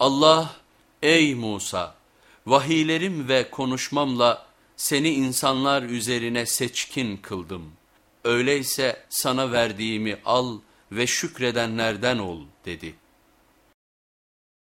Allah ey Musa vahiylerim ve konuşmamla seni insanlar üzerine seçkin kıldım. Öyleyse sana verdiğimi al ve şükredenlerden ol dedi.''